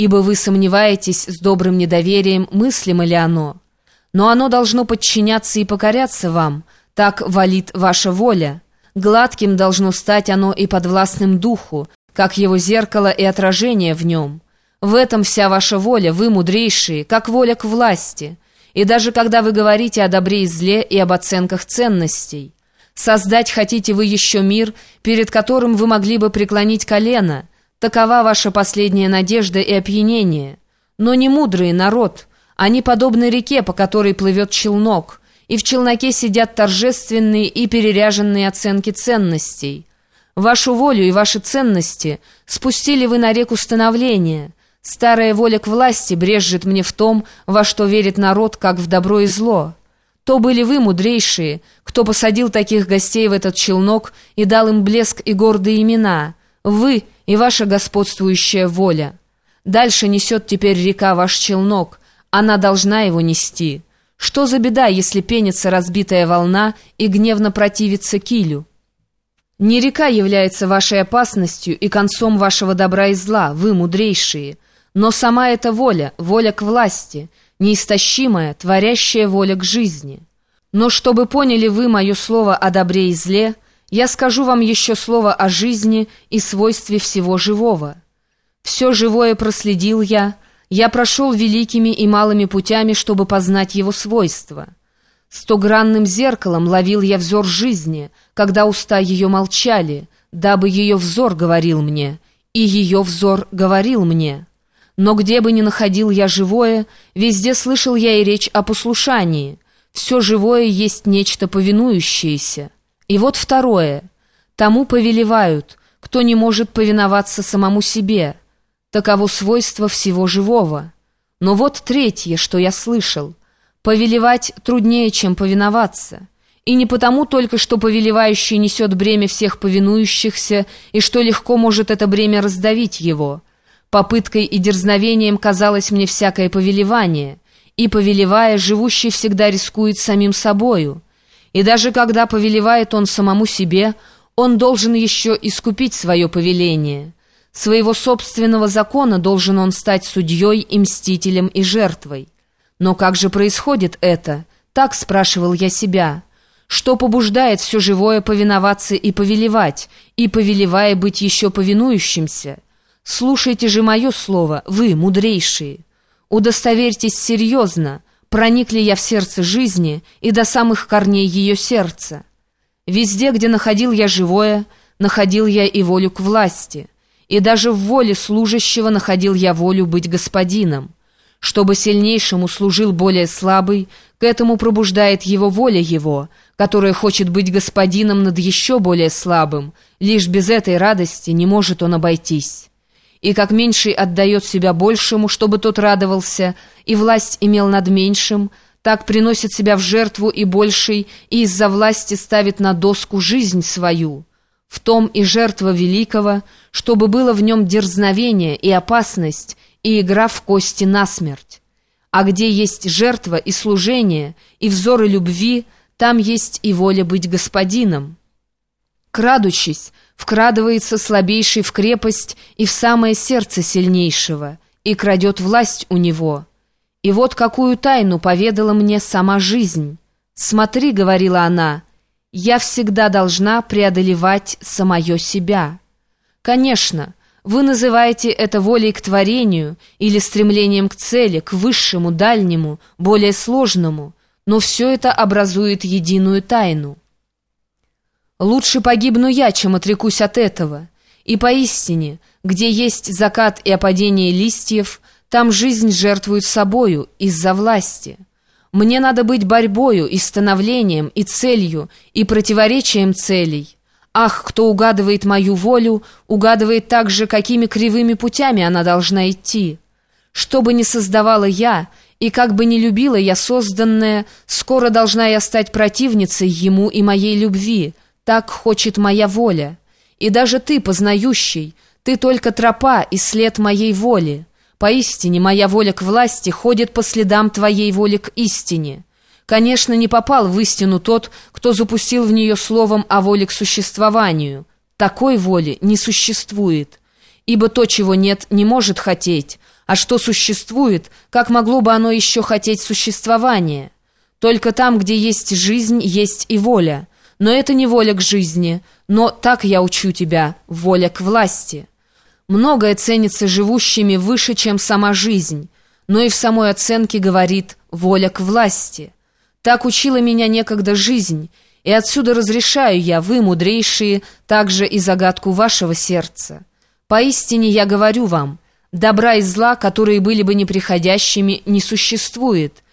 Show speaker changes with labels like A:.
A: ибо вы сомневаетесь с добрым недоверием, мыслимо ли оно. Но оно должно подчиняться и покоряться вам, так валит ваша воля. Гладким должно стать оно и подвластным духу, как его зеркало и отражение в нем. В этом вся ваша воля, вы мудрейшие, как воля к власти. И даже когда вы говорите о добре и зле и об оценках ценностей. Создать хотите вы еще мир, перед которым вы могли бы преклонить колено. Такова ваша последняя надежда и опьянение. Но не мудрый народ. Они подобны реке, по которой плывет челнок, и в челноке сидят торжественные и переряженные оценки ценностей. Вашу волю и ваши ценности спустили вы на реку становления. Старая воля к власти брежет мне в том, во что верит народ, как в добро и зло. То были вы, мудрейшие, кто посадил таких гостей в этот челнок и дал им блеск и гордые имена. Вы и ваша господствующая воля. Дальше несет теперь река ваш челнок, она должна его нести. Что за беда, если пенится разбитая волна и гневно противится килю? Не река является вашей опасностью и концом вашего добра и зла, вы мудрейшие, но сама эта воля, воля к власти — неистощимая, творящая воля к жизни. Но чтобы поняли вы мое слово о добре и зле, я скажу вам еще слово о жизни и свойстве всего живого. Все живое проследил я, я прошел великими и малыми путями, чтобы познать его свойства. Стогранным зеркалом ловил я взор жизни, когда уста ее молчали, дабы ее взор говорил мне, и ее взор говорил мне». Но где бы ни находил я живое, везде слышал я и речь о послушании. Все живое есть нечто повинующееся. И вот второе. Тому повелевают, кто не может повиноваться самому себе. Таково свойство всего живого. Но вот третье, что я слышал. Повелевать труднее, чем повиноваться. И не потому только, что повелевающий несет бремя всех повинующихся, и что легко может это бремя раздавить его – Попыткой и дерзновением казалось мне всякое повелевание, и, повелевая, живущий всегда рискует самим собою. И даже когда повелевает он самому себе, он должен еще искупить свое повеление. Своего собственного закона должен он стать судьей и мстителем и жертвой. Но как же происходит это? Так спрашивал я себя. Что побуждает все живое повиноваться и повелевать, и, повелевая, быть еще повинующимся? Слушайте же мое слово, вы, мудрейшие. Удостоверьтесь серьезно, проник ли я в сердце жизни и до самых корней ее сердца. Везде, где находил я живое, находил я и волю к власти, и даже в воле служащего находил я волю быть господином. Чтобы сильнейшему служил более слабый, к этому пробуждает его воля его, которая хочет быть господином над еще более слабым, лишь без этой радости не может он обойтись» и как меньший отдает себя большему, чтобы тот радовался, и власть имел над меньшим, так приносит себя в жертву и больший, и из-за власти ставит на доску жизнь свою. В том и жертва великого, чтобы было в нем дерзновение и опасность, и игра в кости насмерть. А где есть жертва и служение, и взоры любви, там есть и воля быть господином. Крадучись, вкрадывается слабейший в крепость и в самое сердце сильнейшего, и крадет власть у него. И вот какую тайну поведала мне сама жизнь. «Смотри», — говорила она, — «я всегда должна преодолевать самое себя». Конечно, вы называете это волей к творению или стремлением к цели, к высшему, дальнему, более сложному, но все это образует единую тайну. Лучше погибну я, чем отрекусь от этого. И поистине, где есть закат и опадение листьев, там жизнь жертвует собою из-за власти. Мне надо быть борьбою и становлением, и целью, и противоречием целей. Ах, кто угадывает мою волю, угадывает также, какими кривыми путями она должна идти. Что бы ни создавала я, и как бы ни любила я созданное, скоро должна я стать противницей ему и моей любви, так хочет моя воля. И даже ты, познающий, ты только тропа и след моей воли. Поистине, моя воля к власти ходит по следам твоей воли к истине. Конечно, не попал в истину тот, кто запустил в нее словом о воле к существованию. Такой воли не существует. Ибо то, чего нет, не может хотеть, А что существует, как могло бы оно еще хотеть существования? Только там, где есть жизнь, есть и воля. Но это не воля к жизни, но так я учу тебя, воля к власти. Многое ценится живущими выше, чем сама жизнь, но и в самой оценке говорит «воля к власти». Так учила меня некогда жизнь, и отсюда разрешаю я, вы, мудрейшие, также и загадку вашего сердца. Поистине я говорю вам, добра и зла, которые были бы неприходящими, не существует —